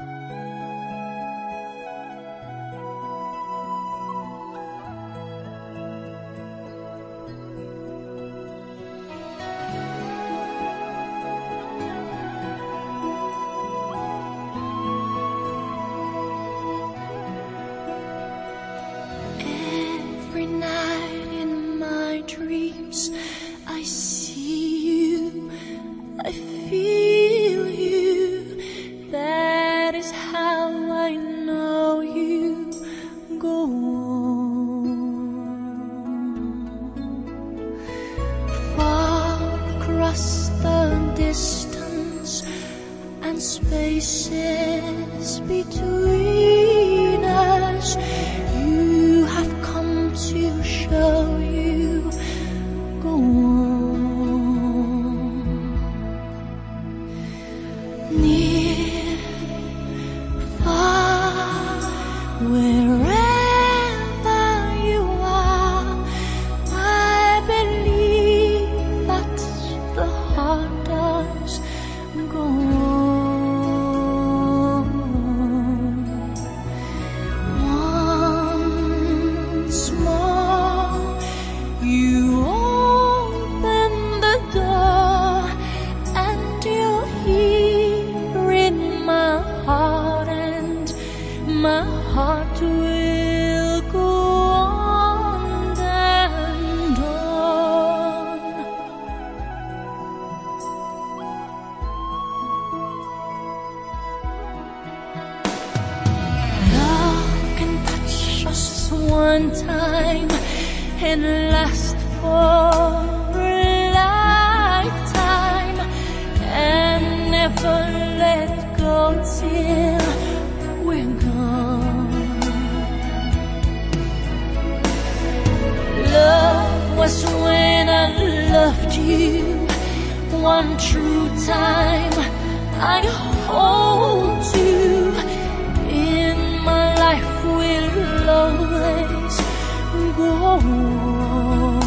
Every spaces between us. You have come to show you go on. Near, far, wherever one time and last for a lifetime and never let go till we're gone. Love was when I loved you one true time. I hold you in my life will always go on.